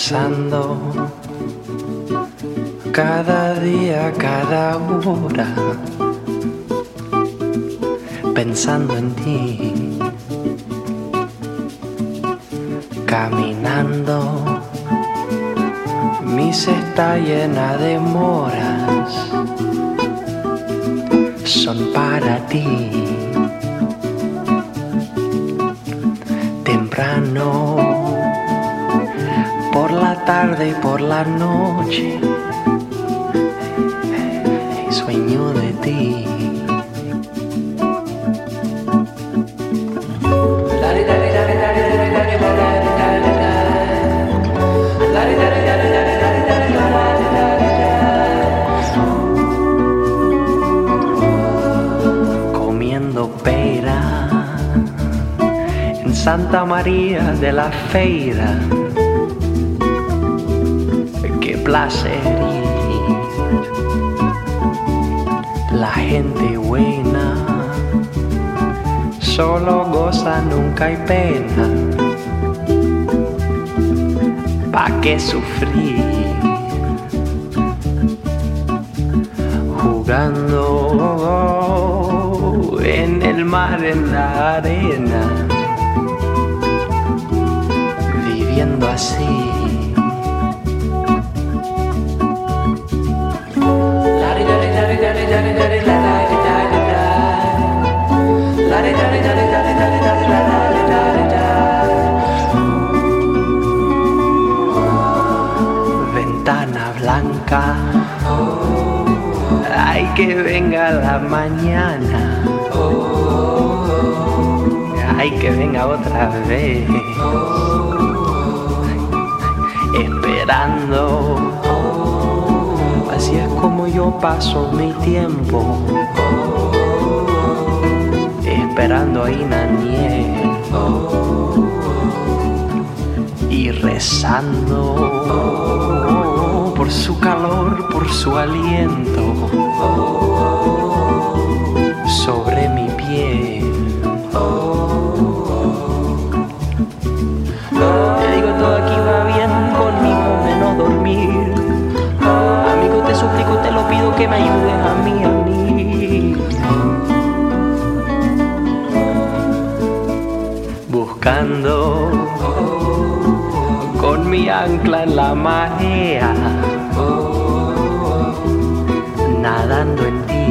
pensando cada día, cada hora, pensando en ti, caminando, mi cesta llena de moras, son para ti. Temprano, por la tarde y por la noche, sueño de ti. Comiendo pera en Santa María de la Feira. Placer ir. La gente buena solo goza, nunca hay pena. ¿Pa' qué sufrir? Jugando en el mar, en la arena, viviendo así. Venga la mañana, ay que venga otra vez, esperando. Así es como yo paso mi tiempo, esperando a Inaniel y rezando su calor, por su aliento sobre mi piel. Te digo todo aquí va bien conmigo de no dormir. Amigo, te suplico, te lo pido que me ayudes a mí, a mí. Buscando con mi ancla en la marea, nadando en ti.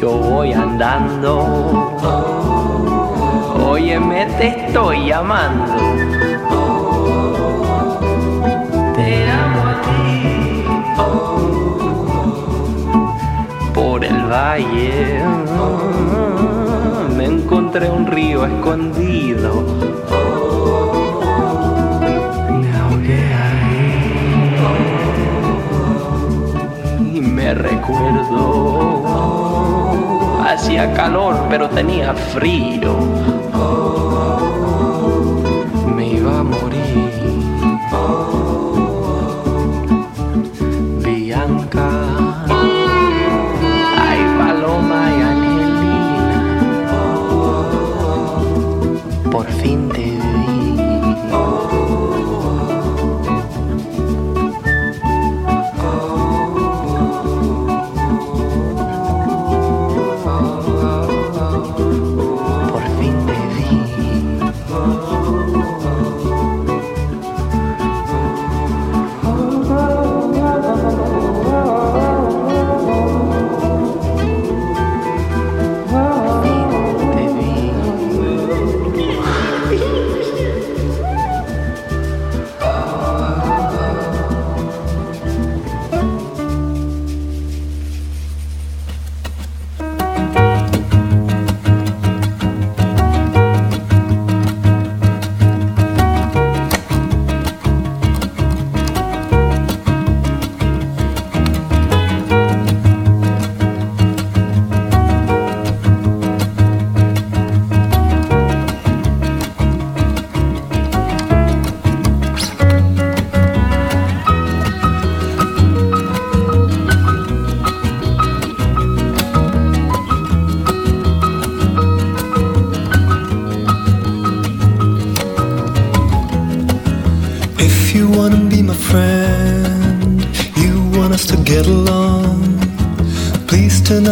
Yo voy andando, óyeme, te estoy llamando. Te amo a ti. Por el valle me encontré un río escondido. Recuerdo. Hacía calor, pero tenía frío. Me iba a morir. Bianca, ay Paloma y Angelina, por fin te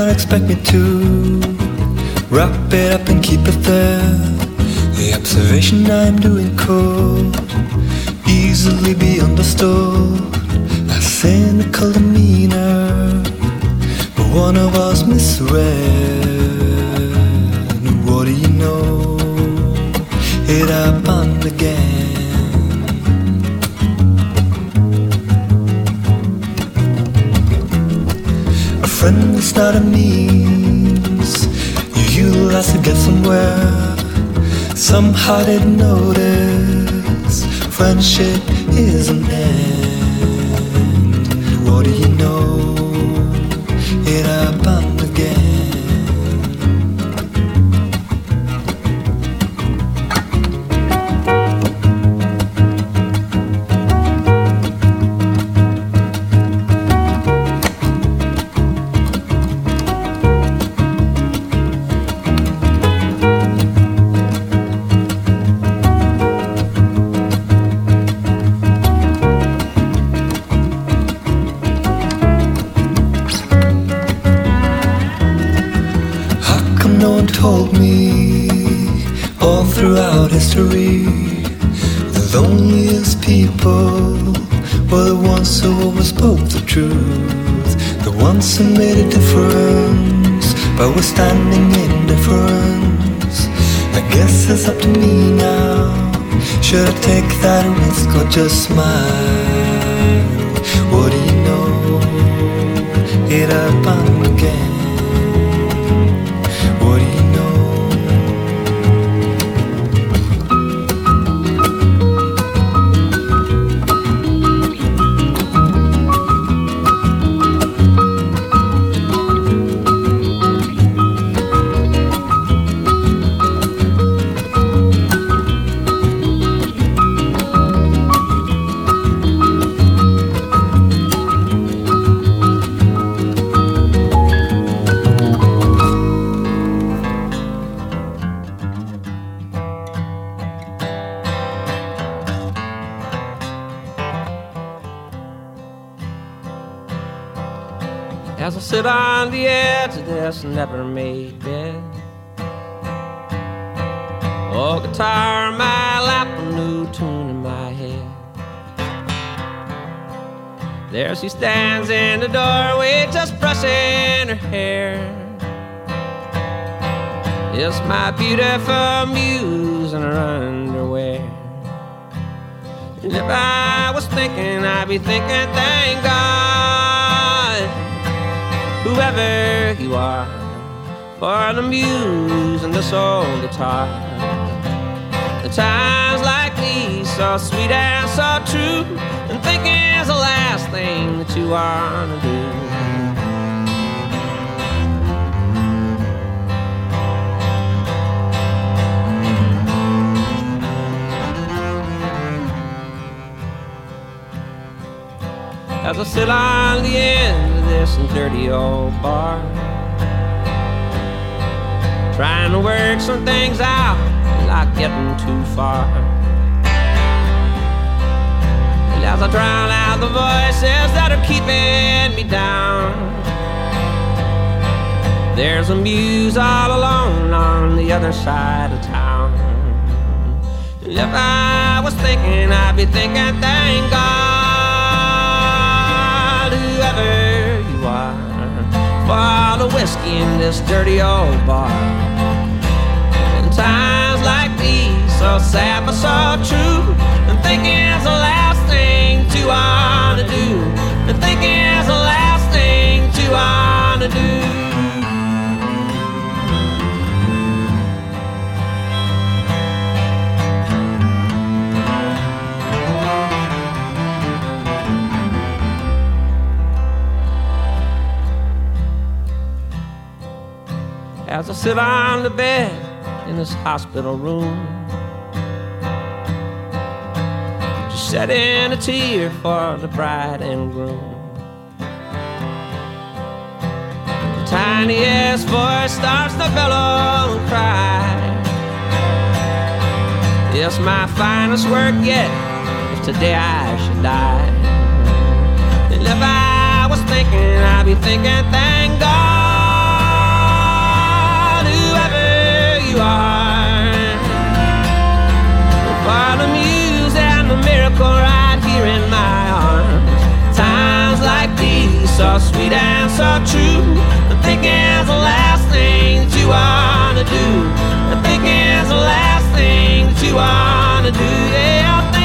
Not expect me to wrap it up and keep it there. The observation I'm doing could easily be understood as cynical demeanor, but one of us misread. What do you know? It happened again. A friend is not a means you utilize to get somewhere. Somehow didn't notice friendship is an end. Just smile? Sit on the edge of this never made bed. Oh, guitar in my lap, a new tune in my head. There she stands in the doorway, just brushing her hair. It's my beautiful muse in her underwear. And if I was thinking, I'd be thinking, thank God whoever you are, for the muse and the soul guitar. The times like these, so sweet and so true, and thinking is the last thing that you wanna do. As I sit on the end of this dirty old bar, trying to work some things out without getting too far. And as I drown out the voices that are keeping me down, there's a muse all alone on the other side of town. And if I was thinking, I'd be thinking, thank God, are, for all the whiskey in this dirty old bar. In times like these, so sad but so true, and thinking is the last thing to wanna do, and thinking is the last thing to wanna do. As I sit on the bed in this hospital room. Just shedding a tear for the bride and groom. The tiniest voice starts to bellow and cry. It's my finest work yet, if today I should die. And if I was thinking, I'd be thinking, thank the miracle right here in my arms. Times like these, sweet and so true. The the last thing that you wanna do. The the last you wanna do. Yeah,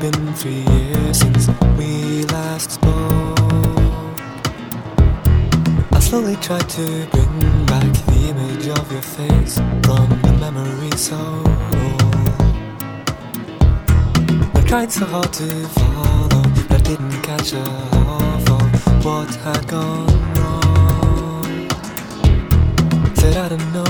been three years since we last spoke. I slowly tried to bring back the image of your face from the memory so old. I tried so hard to follow, but I didn't catch a half of what had gone wrong. Said I don't know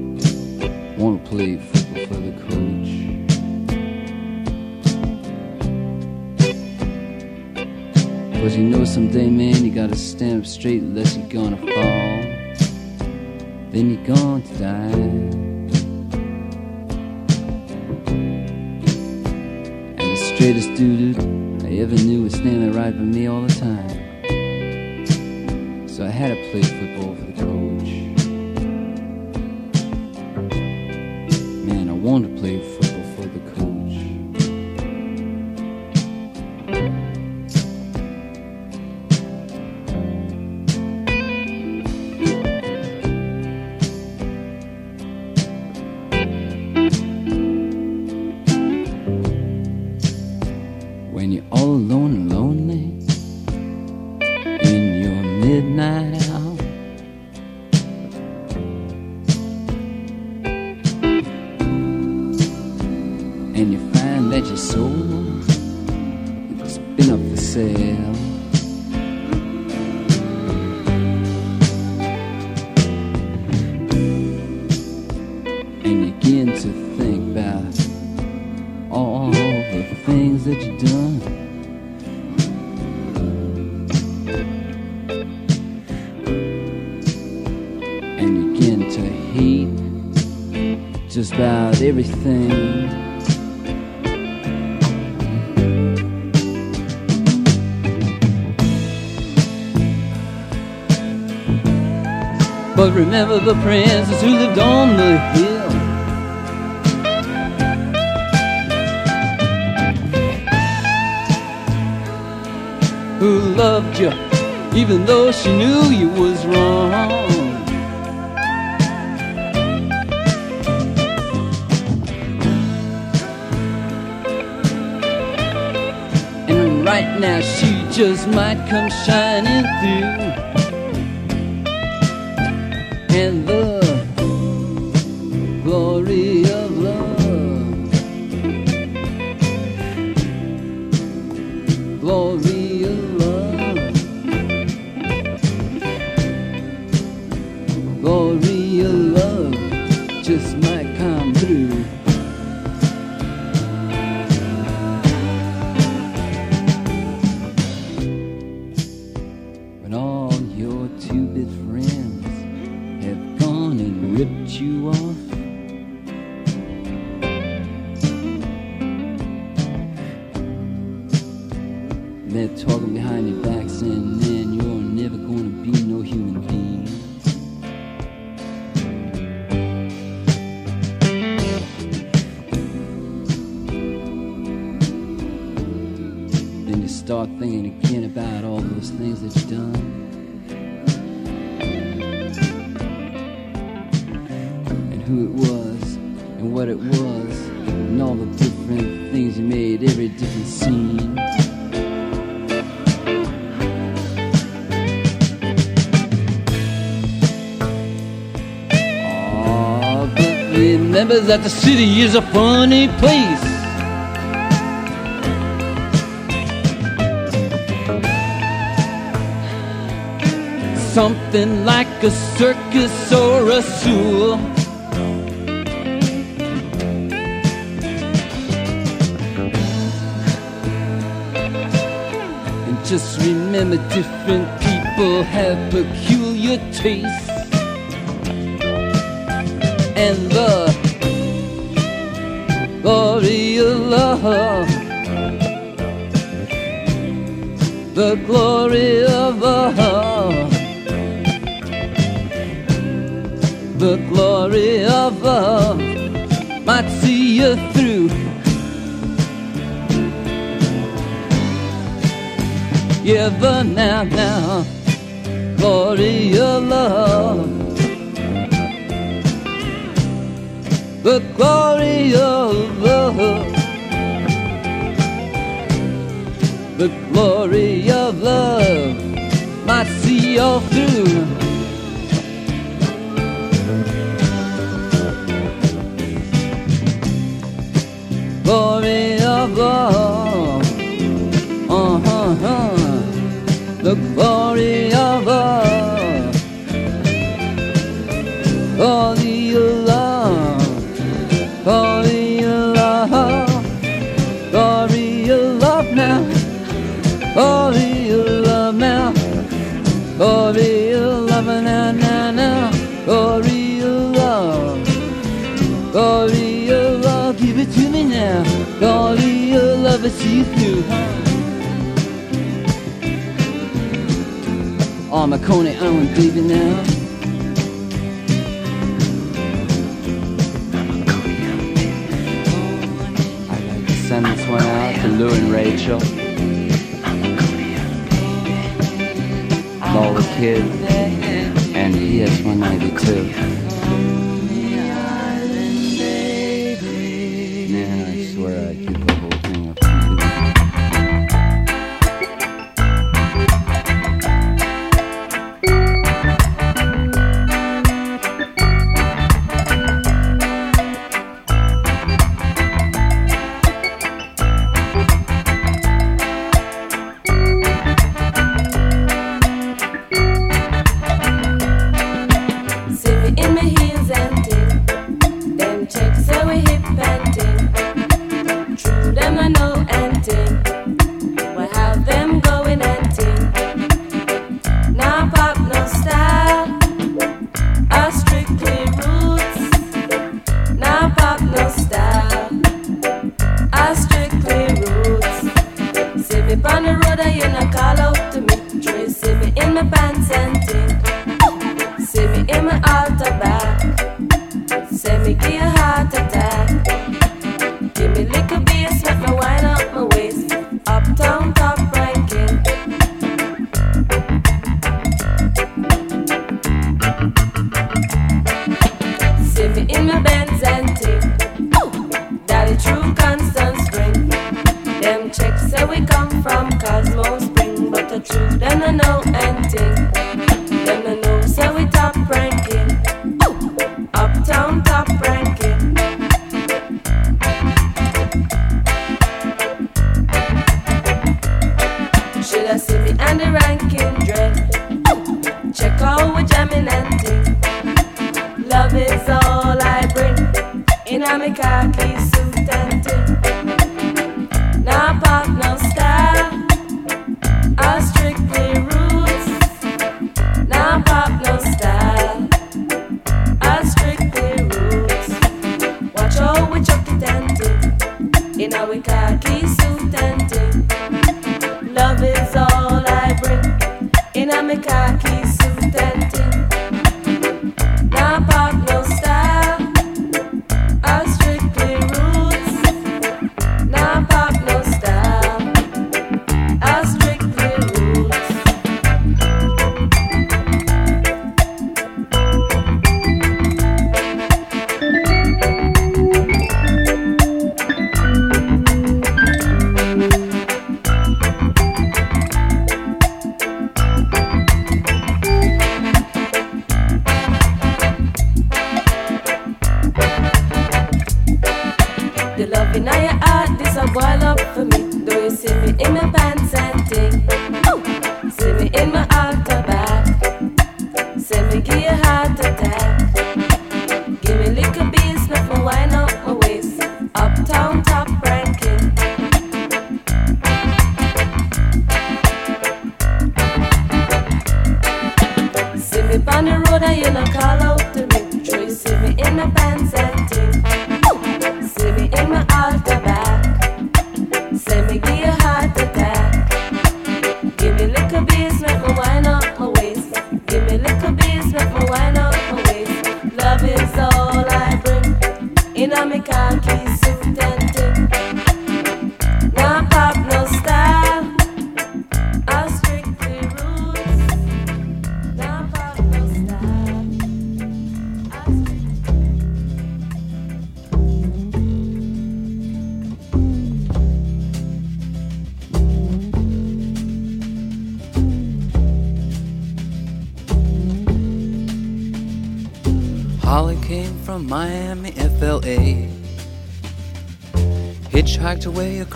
One play football for the coach. Cause you know someday, man, you gotta stand up straight unless you're gonna fall then you're going to die. And the straightest dude I ever knew was standing right by me all the time. So I had to play football remember the princess who lived on the hill. Who loved you even though she knew you was wrong. And right now she just might come shining through. things that you've done. And who it was, and what it was, and all the different things you made, every different scene. Remember that the city is a funny place something like a circus or a zoo. And just remember, different people have peculiar tastes. And the glory of love. The glory of love. the glory of love might see you through. Yeah, but now, now, glory of love. The glory of love. The glory of love might see you through. glory of love. Uh-huh, uh-huh. The glory I'm a Coney Island baby now. I'd like to send this one out to Lou and Rachel. All the kids. And PS192.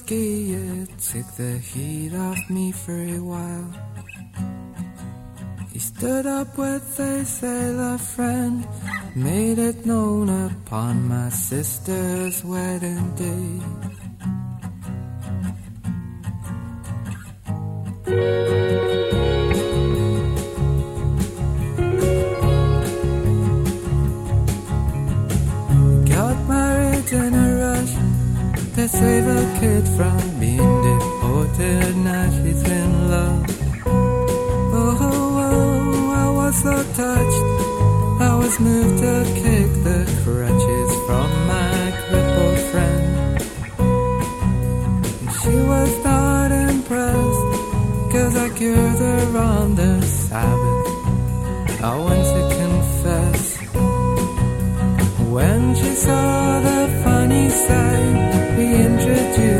gay, it took the heat off me for a while. He stood up with a sailor friend, made it known upon my sister's wedding day. To save a kid from being deported. Now she's in love. Oh, oh, oh, oh, I was so touched. I was moved to kick the crutches from my crippled friend. And she was not impressed, cause I cured her on the Sabbath. I went to confess when she saw the funny side introduce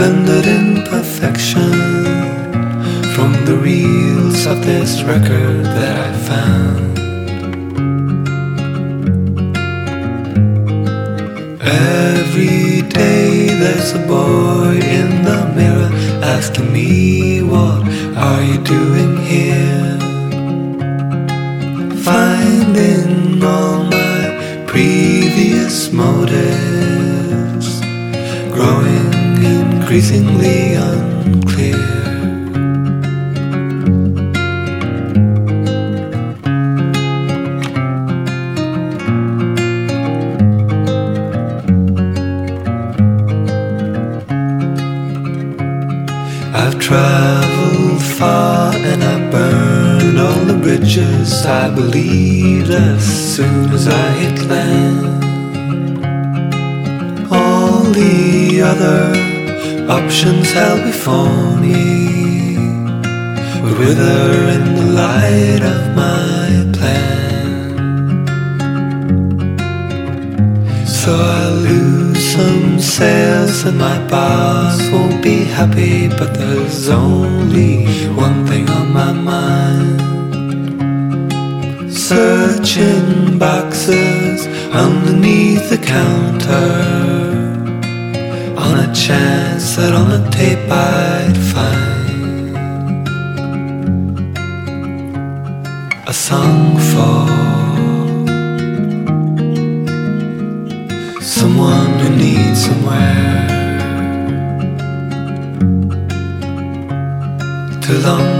blended in perfection from the reels of this record that I found. Every day there's a boy in the mirror asking me, What are you doing here? Finding all my previous motives increasingly unclear. I've traveled far and I burned all the bridges I believed as soon as I hit land. All the other options held before me would wither in the light of my plan. So I lose some sales and my boss won't be happy, but there's only one thing on my mind. Searching boxes underneath the counter on a chance that on a tape I'd find a song for someone who needs somewhere to long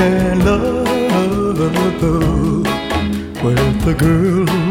be love with the girl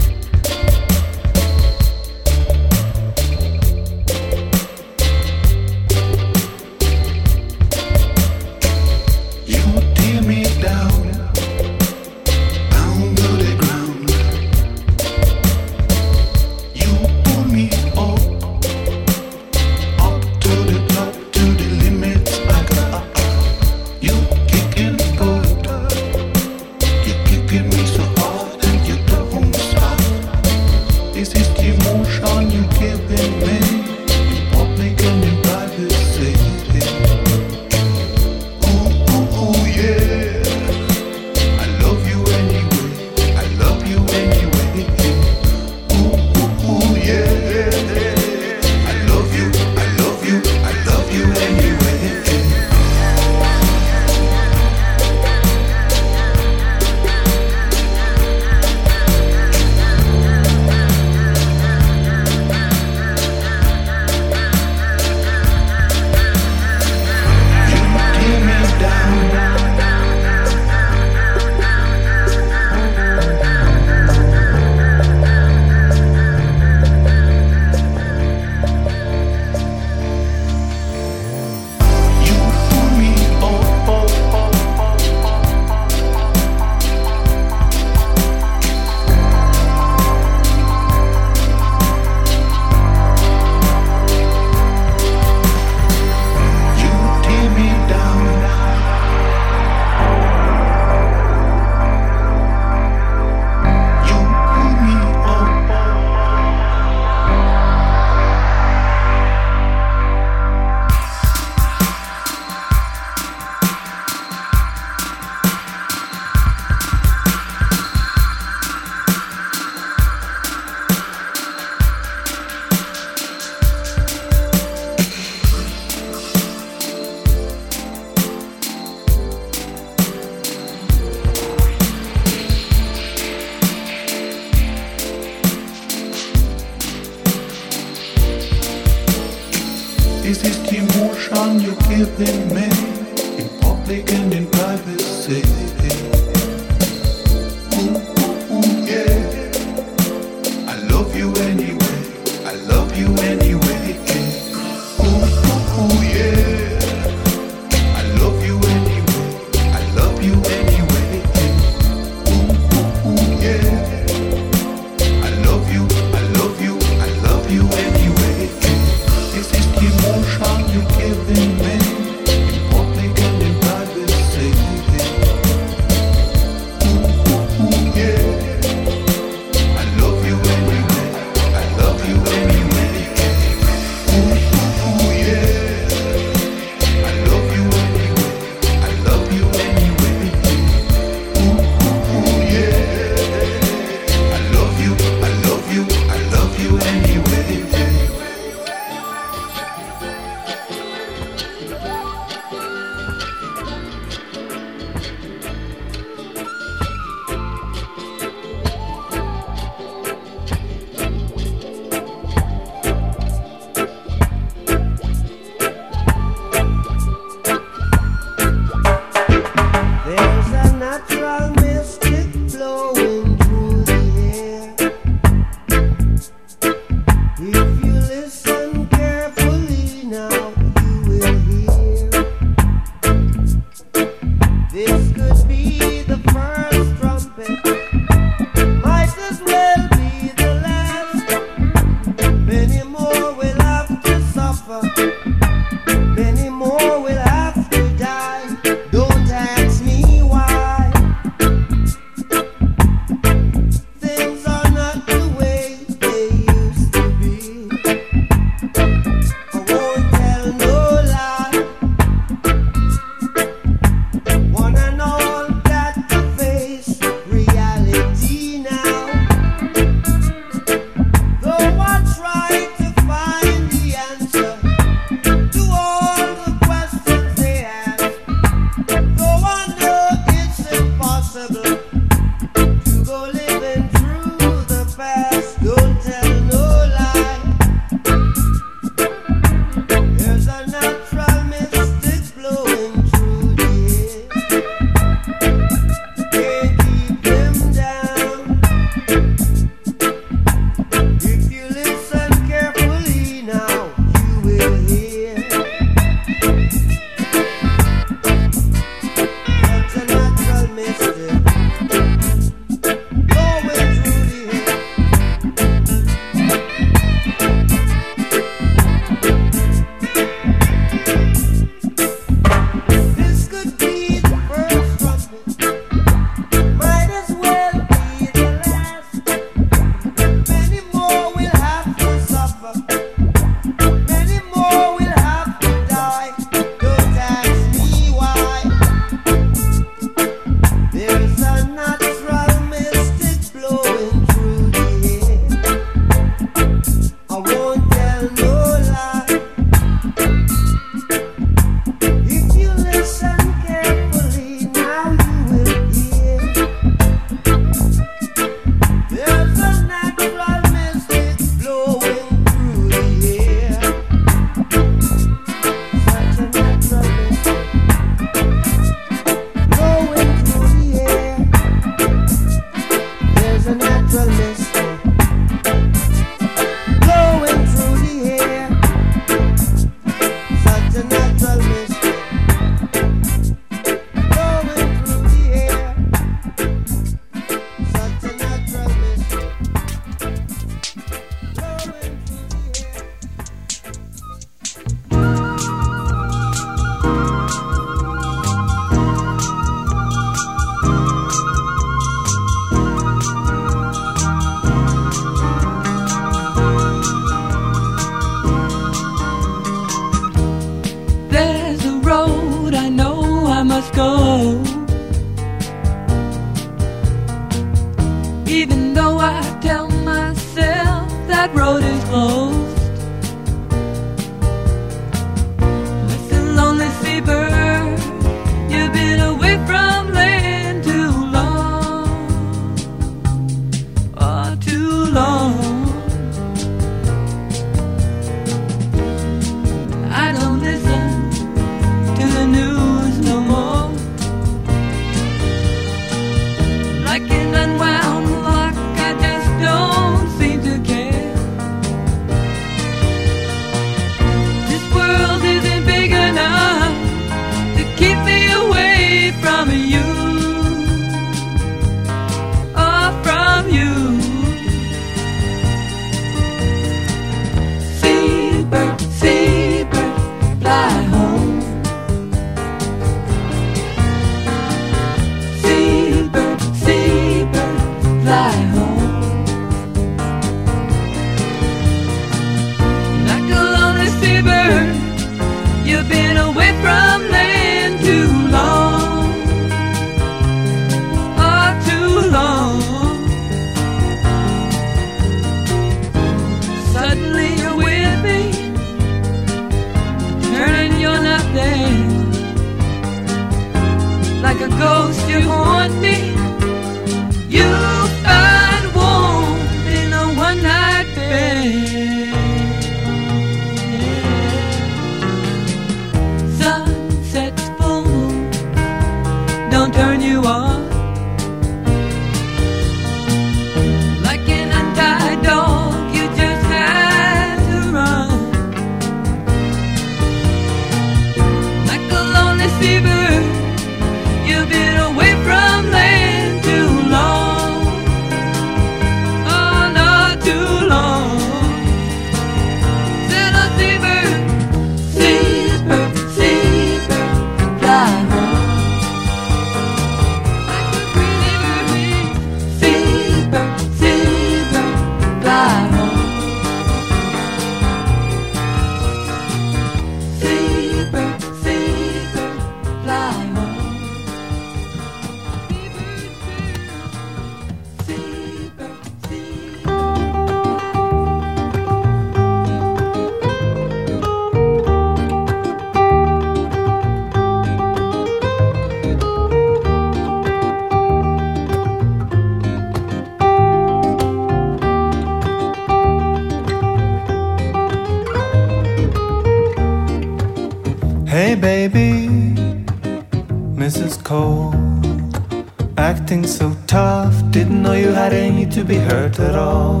to be hurt at all.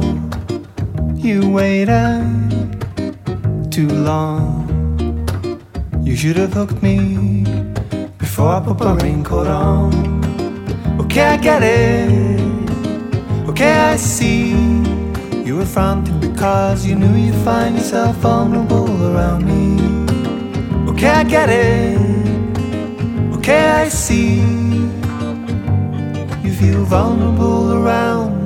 You waited too long. You should have hooked me before I put my raincoat on. Okay, I get it. Okay, I see. You were frantic because you knew you'd find yourself vulnerable around me. Okay, I get it. Okay, I see. You feel vulnerable around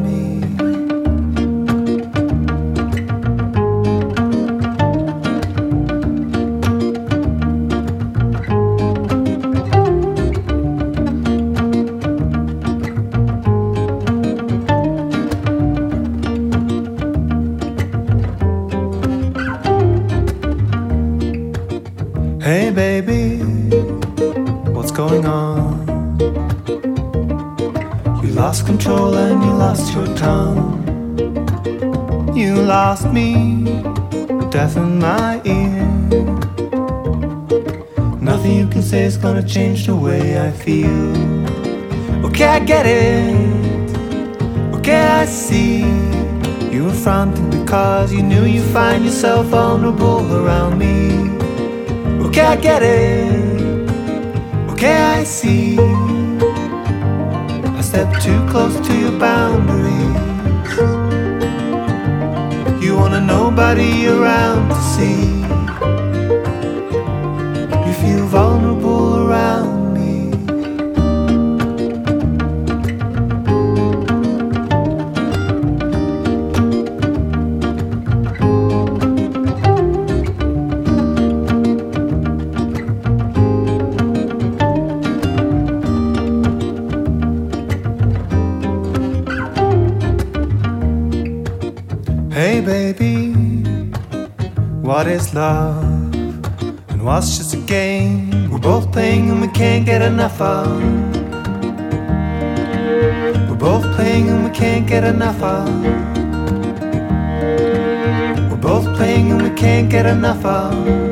gonna change the way I feel. Okay, I get it. Okay, I see. You were fronting because you knew you'd find yourself vulnerable around me. Okay, I get it. Okay, I see. I stepped too close to your boundaries. You wanna nobody around to see. Love? And what's just a game we're both playing and we can't get enough of? We're both playing and we can't get enough of. We're both playing and we can't get enough of.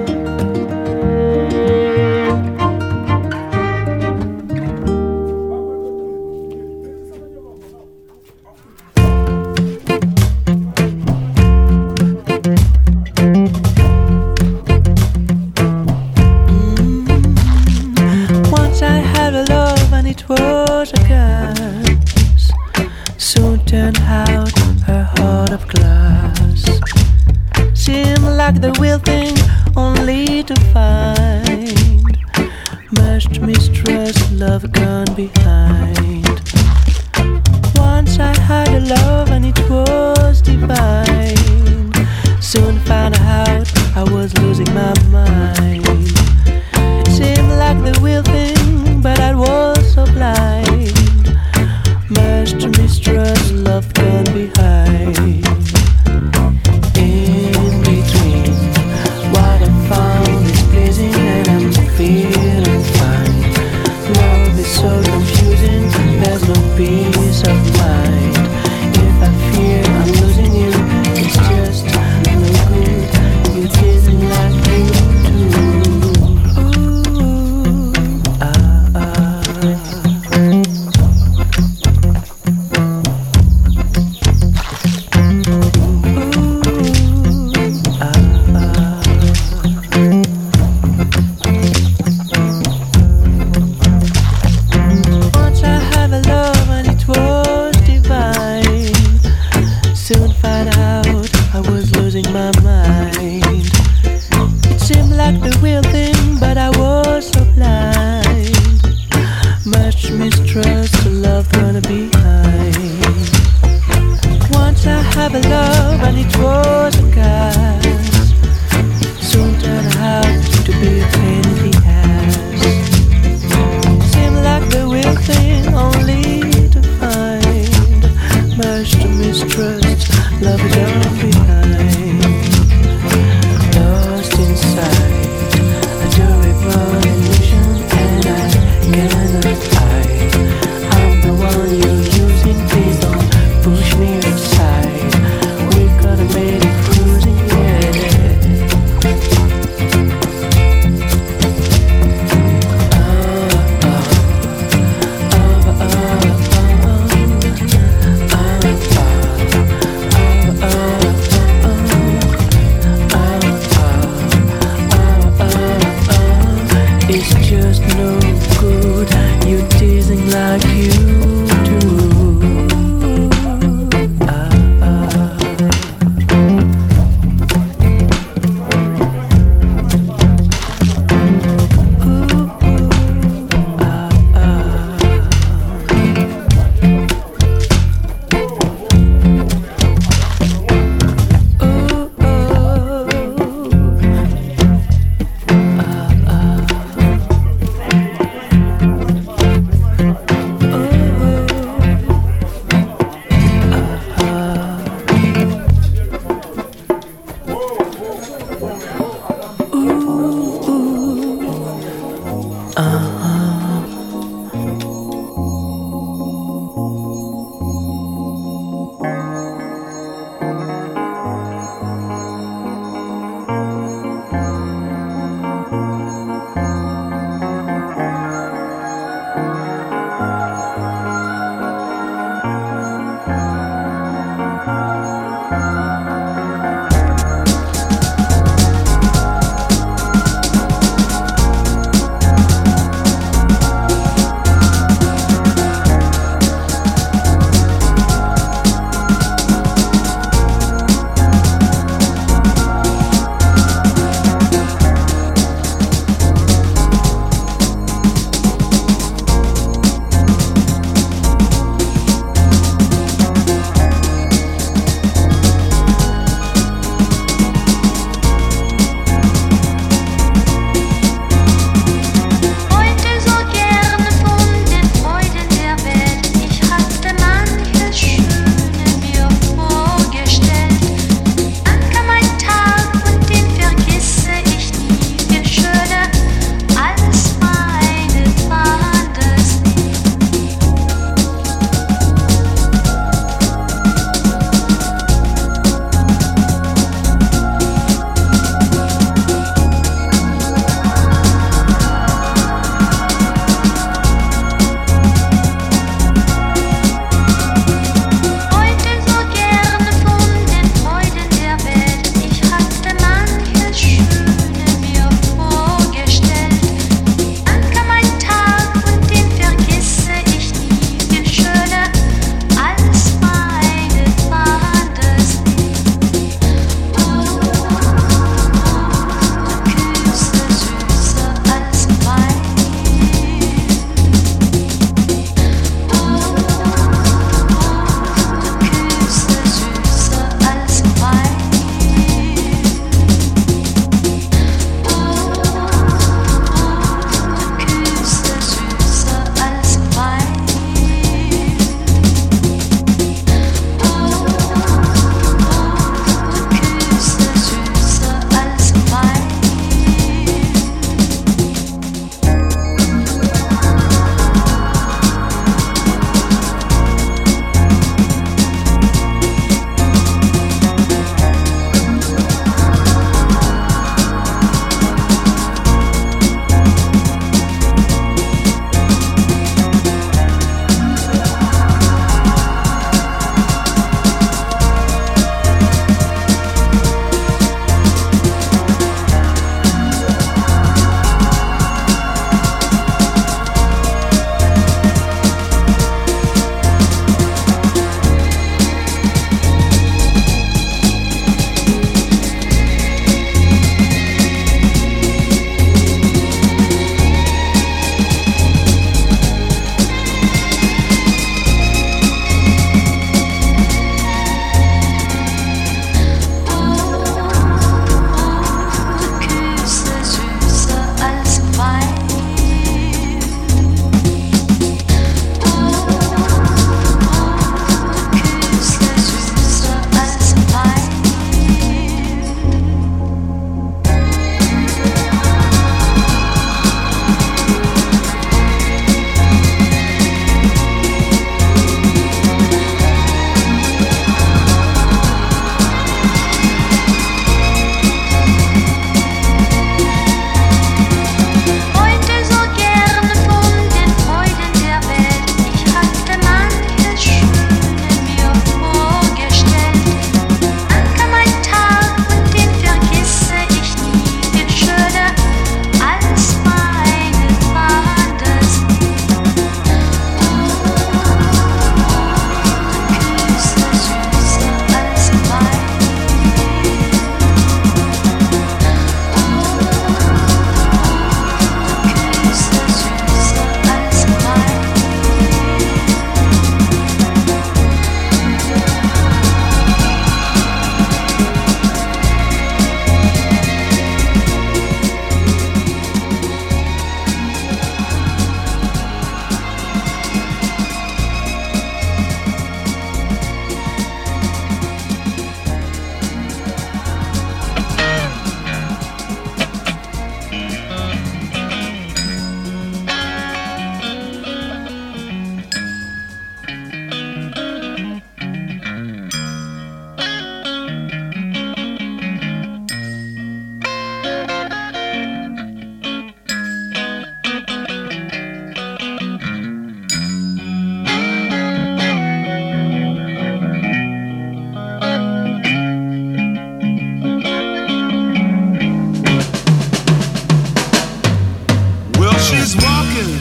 is walking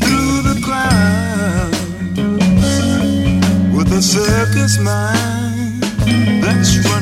through the clouds with a circus mind that's right.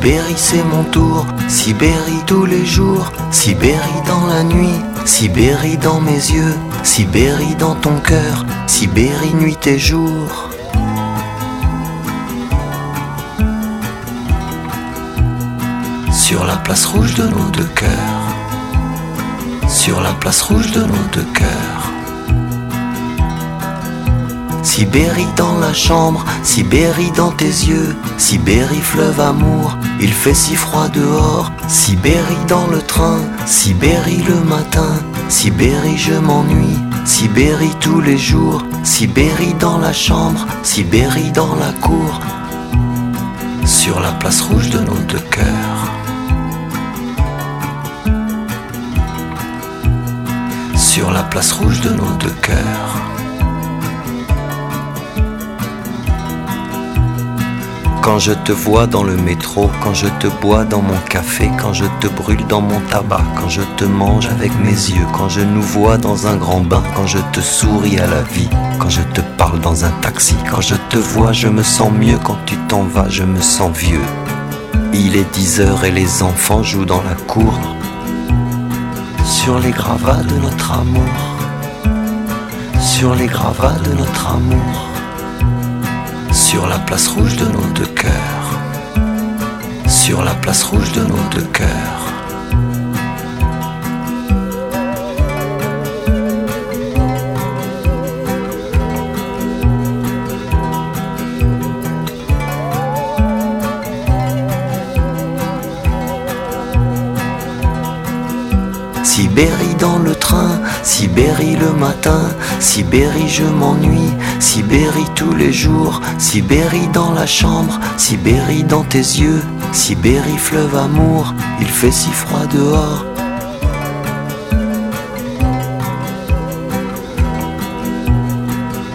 Sibérie c'est mon tour, Sibérie tous les jours, Sibérie dans la nuit, Sibérie dans mes yeux, Sibérie dans ton cœur, Sibérie nuit et jour. Sur la place rouge de nos deux cœurs. Sur la place rouge de nos deux cœurs. Sibérie dans la chambre, Sibérie dans tes yeux, Sibérie fleuve amour, il fait si froid dehors, Sibérie dans le train, Sibérie le matin, Sibérie je m'ennuie, Sibérie tous les jours, Sibérie dans la chambre, Sibérie dans la cour, sur la place rouge de nos deux cœurs. Sur la place rouge de nos deux cœurs. Quand je te vois dans le métro, quand je te bois dans mon café, quand je te brûle dans mon tabac, quand je te mange avec mes yeux, quand je nous vois dans un grand bain, quand je te souris à la vie, quand je te parle dans un taxi, quand je te vois, je me sens mieux, quand tu t'en vas, je me sens vieux. Il est 10 heures et les enfants jouent dans la cour, sur les gravats de notre amour, sur les gravats de notre amour sur la place rouge de nos deux cœurs, sur la place rouge de nos deux cœurs. Sibérie dans le train, Sibérie le matin, Sibérie je m'ennuie, Sibérie tous les jours, Sibérie dans la chambre, Sibérie dans tes yeux, Sibérie fleuve amour, il fait si froid dehors.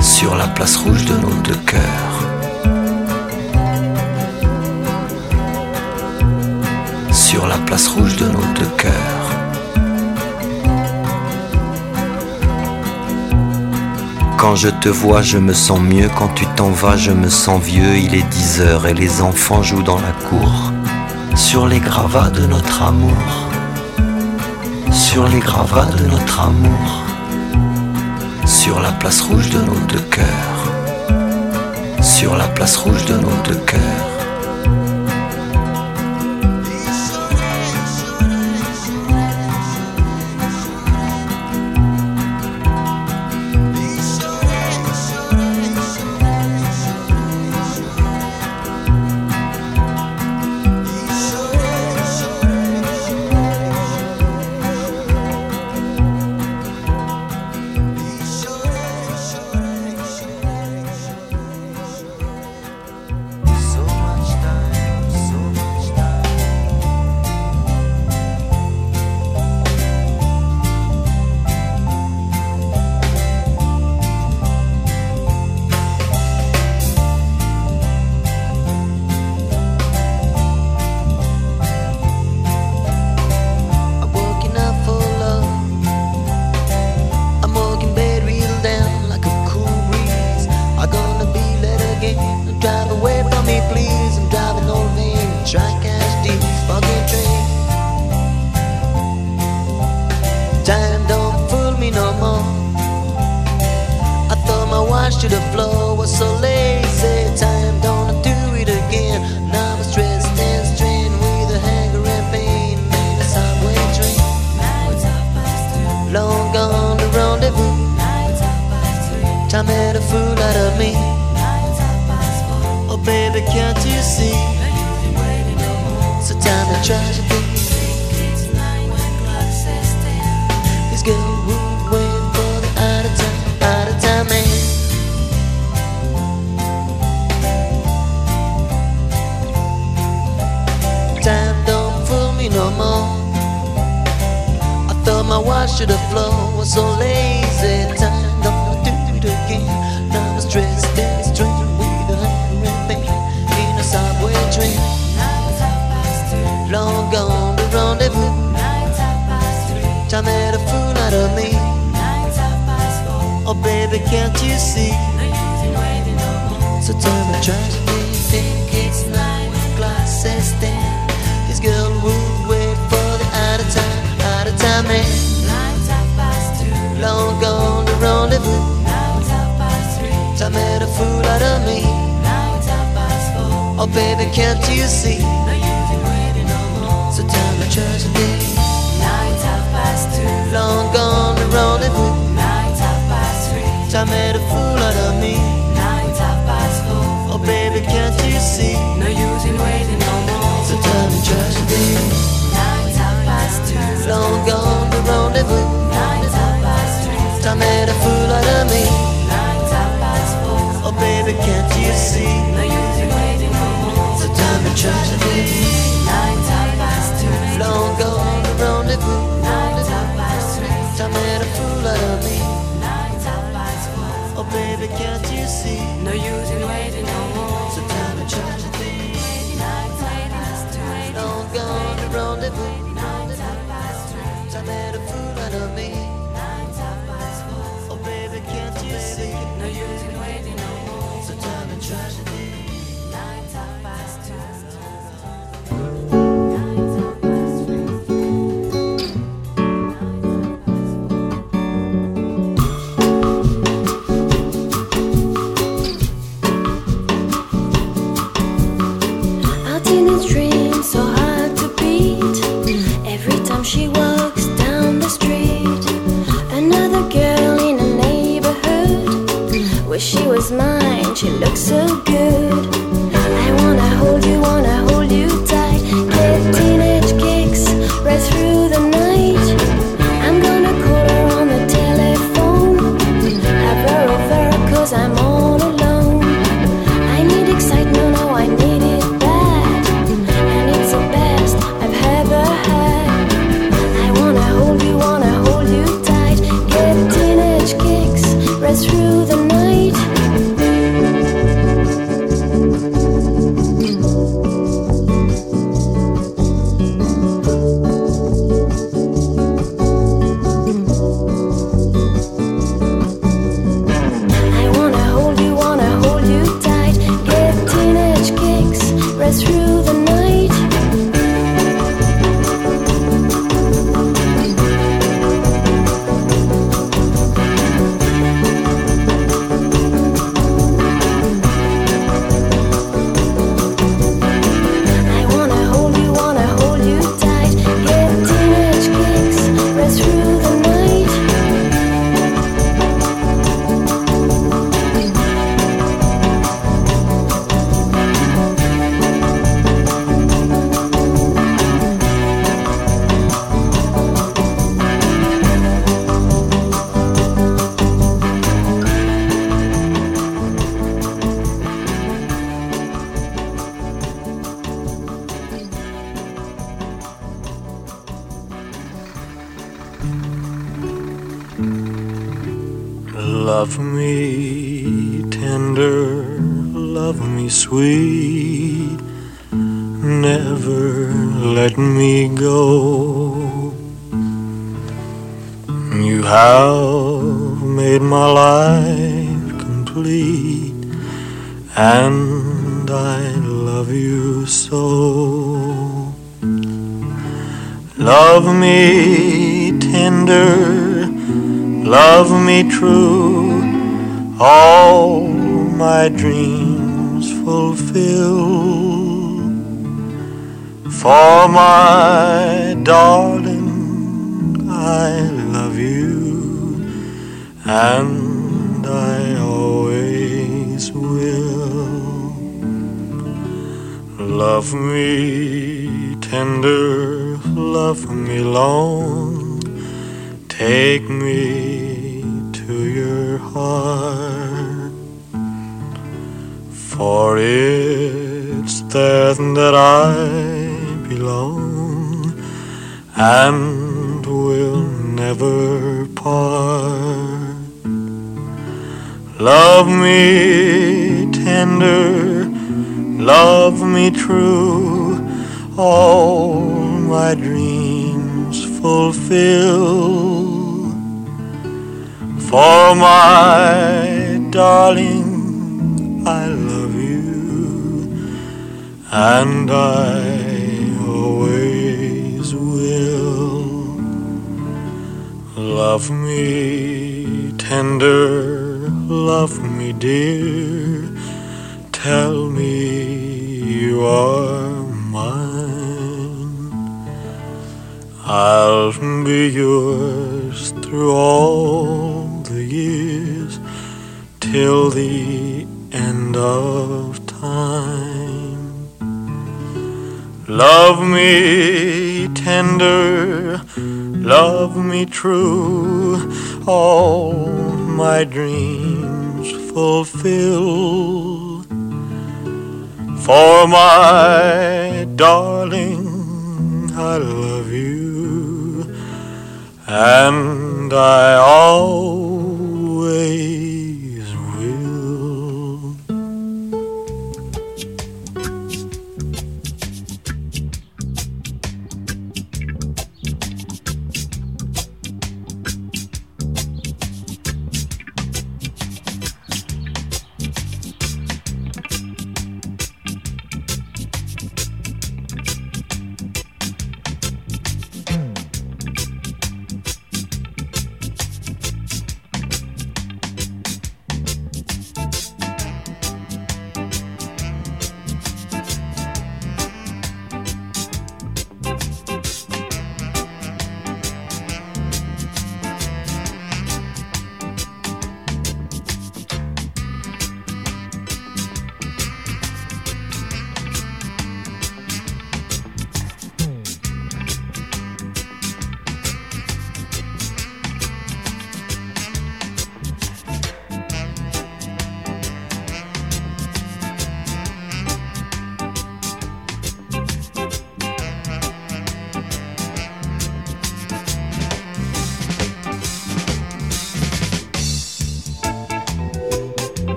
Sur la place rouge de nos deux cœurs. Sur la place rouge de nos deux cœurs. Quand je te vois, je me sens mieux. Quand tu t'en vas, je me sens vieux. Il est 10 heures et les enfants jouent dans la cour. Sur les gravats de notre amour. Sur les gravats de notre amour. Sur la place rouge de nos deux cœurs. Sur la place rouge de nos deux cœurs.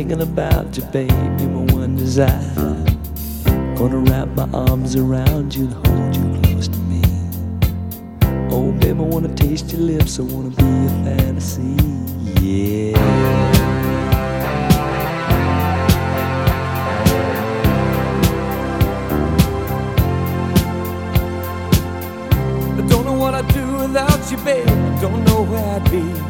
Thinking about you, baby, my one desire. Gonna wrap my arms around you and hold you close to me. Oh, baby, I wanna taste your lips, I wanna be a fantasy, yeah. I don't know what I'd do without you, babe. I don't know where I'd be.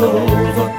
all over,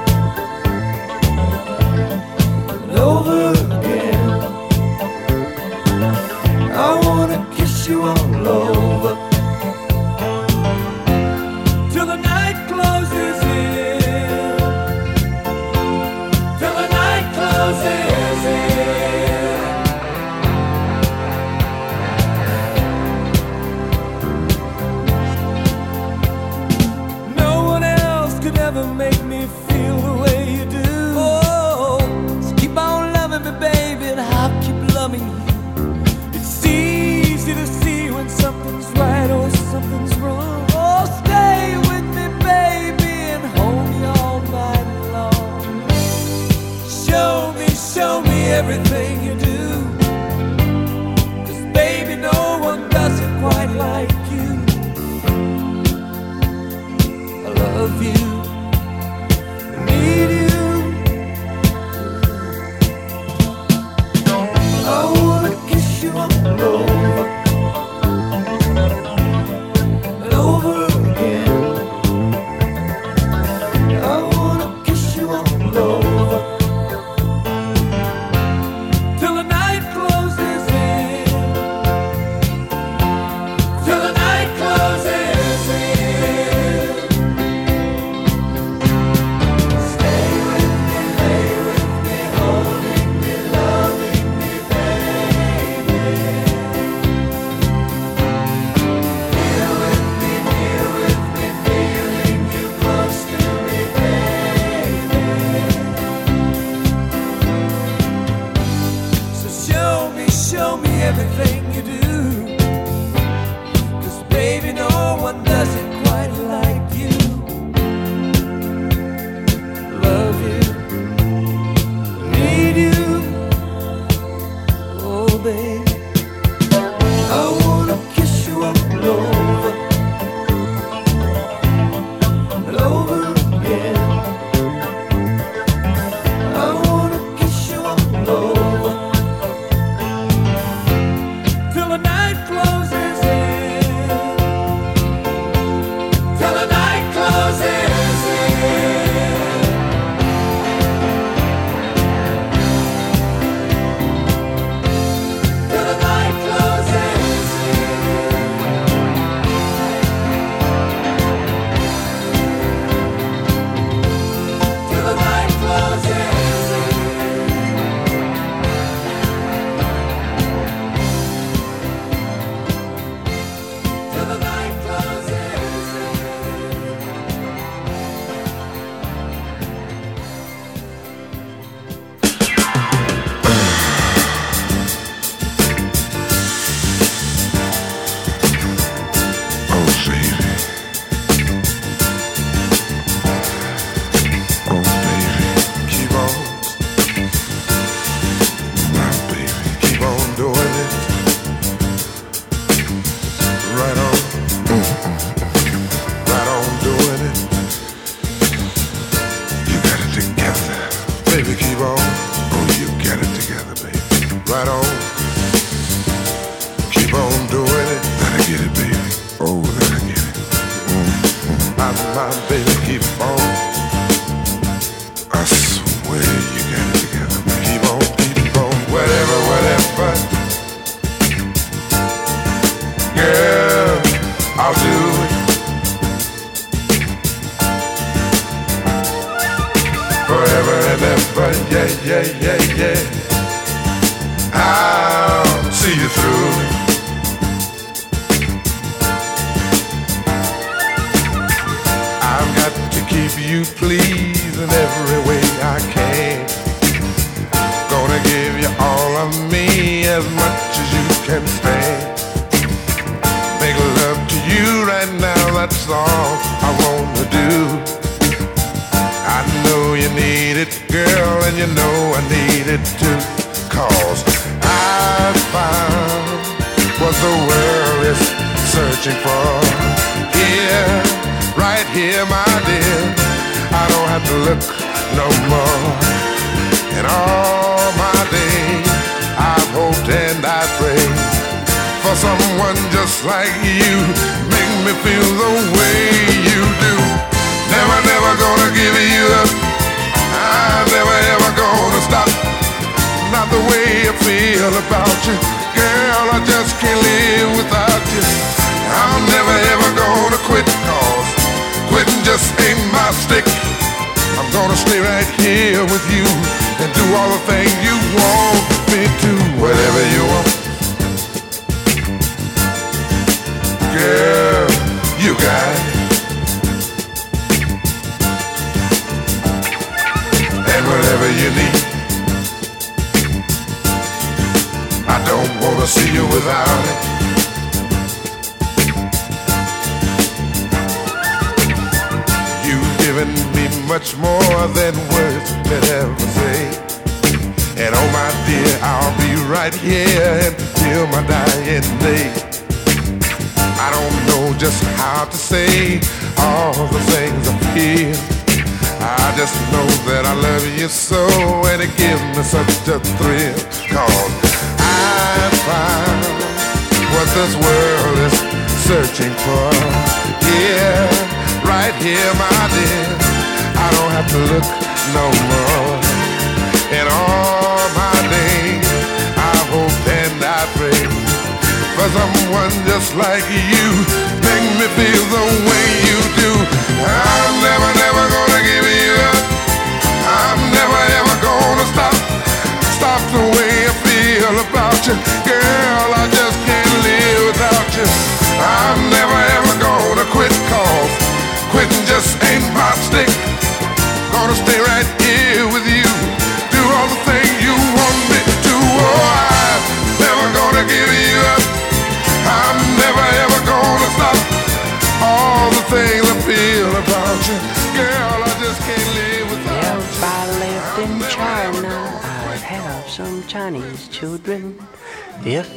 question. Girl.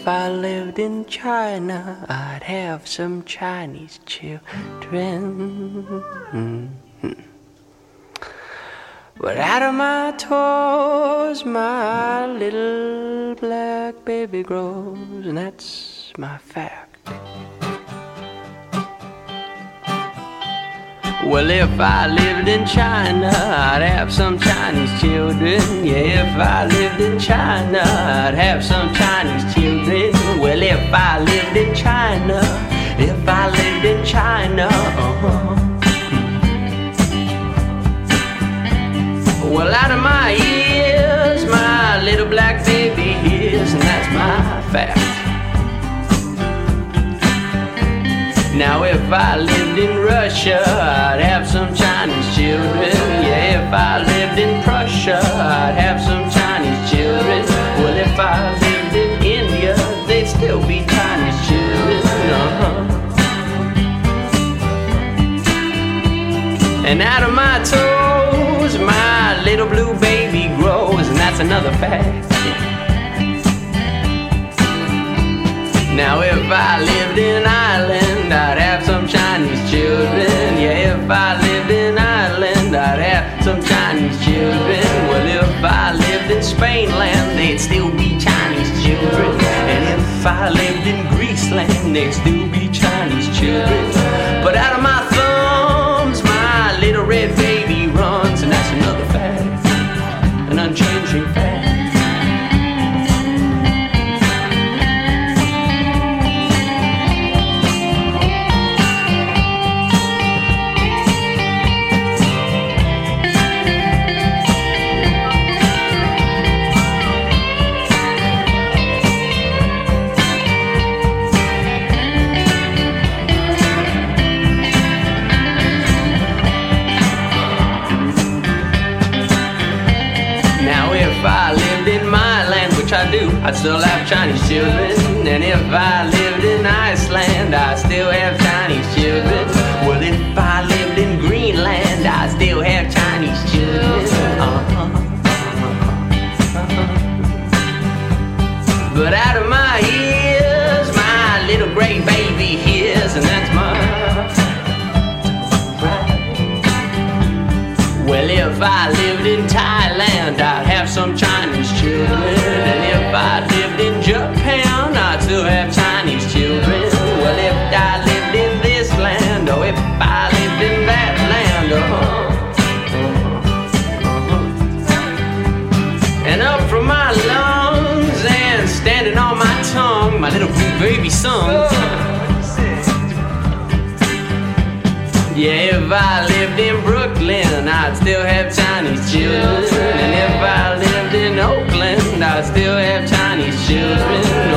If I lived in China, I'd have some Chinese children. But out of my toes, my little black baby grows, and that's my fact. Well, if I lived in China, I'd have some Chinese children. Yeah, if I lived in China, I'd have some Chinese children. Well, if I lived in China, if I lived in China. Uh-huh. Well, out of my ears, my little black baby hears, and that's my fact. Now if I lived in Russia, I'd have some Chinese children. Yeah, if I lived in Prussia, I'd have some Chinese children. Well, if I lived in India, they'd still be Chinese children. Uh-huh. And out of my toes, my little blue baby grows, and that's another fact. Now if I lived in Ireland. I'd have some Chinese children. Yeah, if I lived in Ireland, I'd have some Chinese children. Well, if I lived in Spain land, they'd still be Chinese children. And if I lived in Greece land, they'd still be Chinese children. But out of my thumb, I lived in Thailand, I'd have some Chinese children. And if I lived in Japan, I'd still have Chinese children. Well, if I lived in this land, or if I lived in that land, uh-huh. And up from my lungs and standing on my tongue, my little blue baby sung. Yeah, if I lived in Brooklyn. Oakland, I'd still have Chinese children. And if I lived in Oakland, I'd still have Chinese children.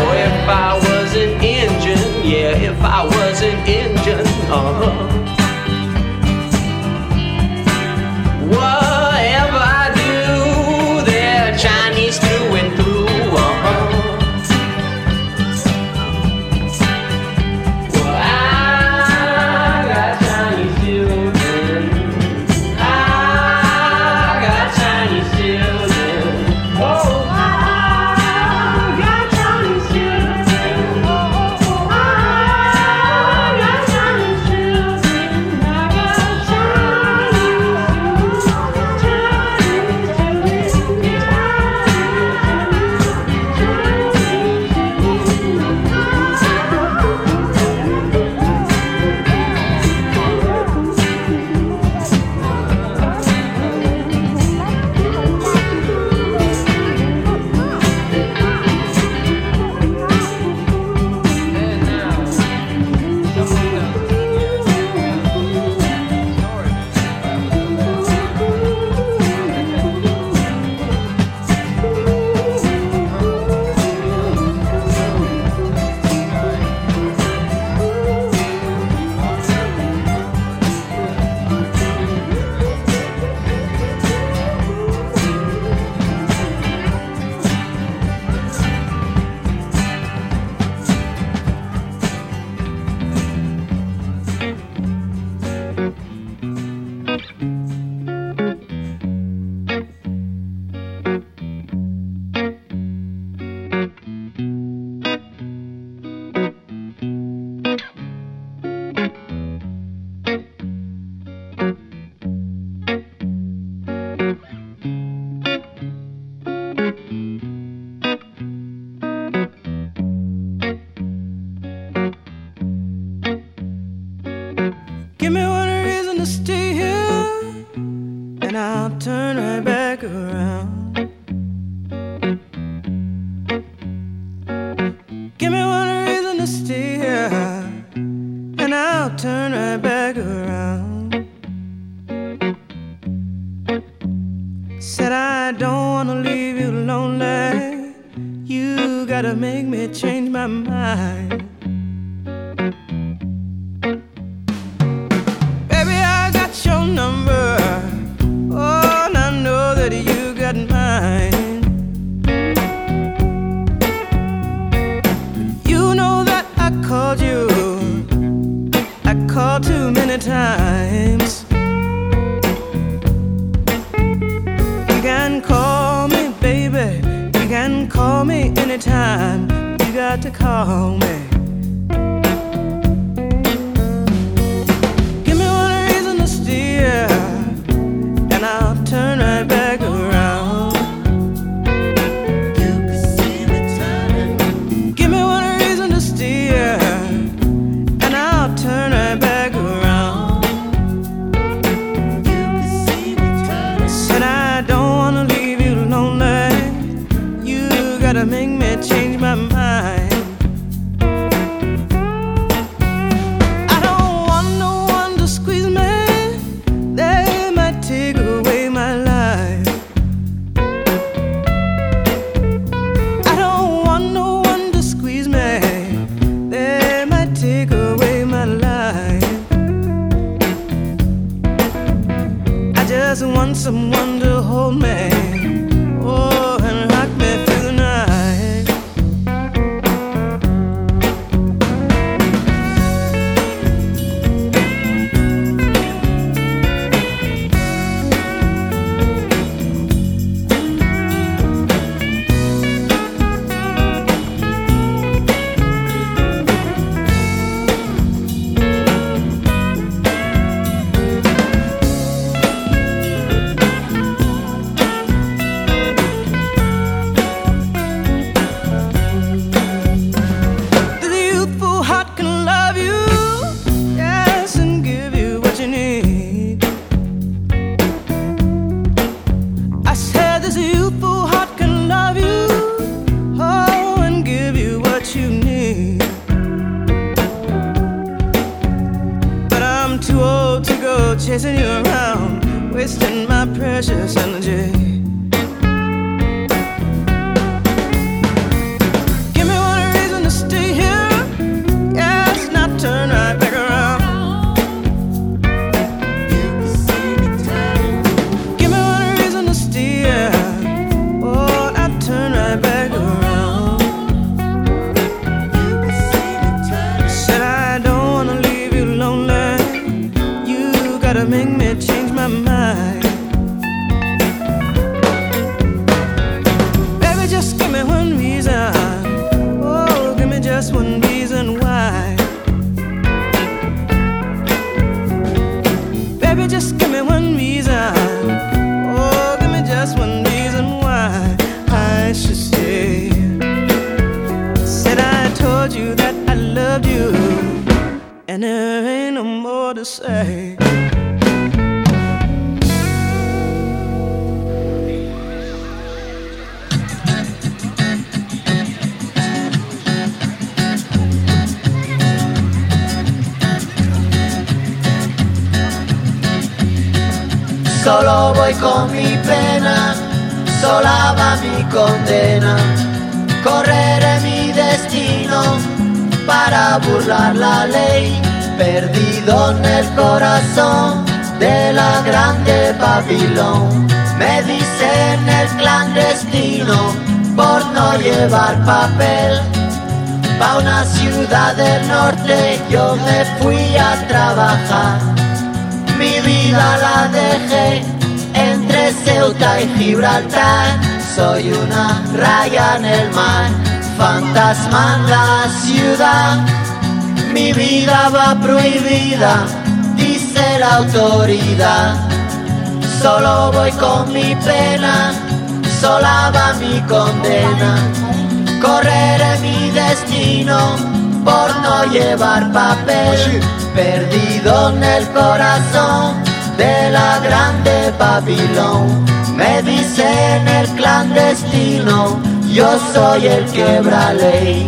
Babilón. Me dicen el clandestino por no llevar papel. Pa' una ciudad del norte yo me fui a trabajar. Mi vida la dejé entre Ceuta y Gibraltar. Soy una raya en el mar, fantasma en la ciudad. Mi vida va prohibida, dice la autoridad. Solo voy con mi pena, sola va mi condena. Correré mi destino por no llevar papel, perdido en el corazón de la grande Babilón. Me dicen el clandestino, yo soy el quebra ley.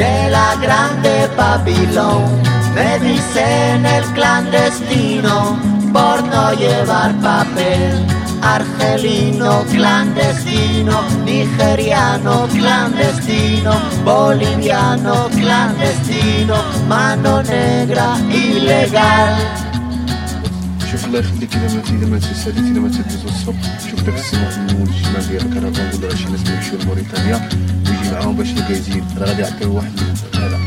de la grande Babilón. Me dicen el clandestino por no llevar papel. Argelino clandestino, nigeriano clandestino, boliviano clandestino, mano negra ilegal. شوف الله يخليك اذا ما اذا ما تساليت اذا ما تدوز الصبح شوف داك السماح من الشمال ديال الكرفان ولا شي ناس يمشيو لموريتانيا ويجي معاهم باش يلقى يزيد راه غادي يعطيه واحد هذا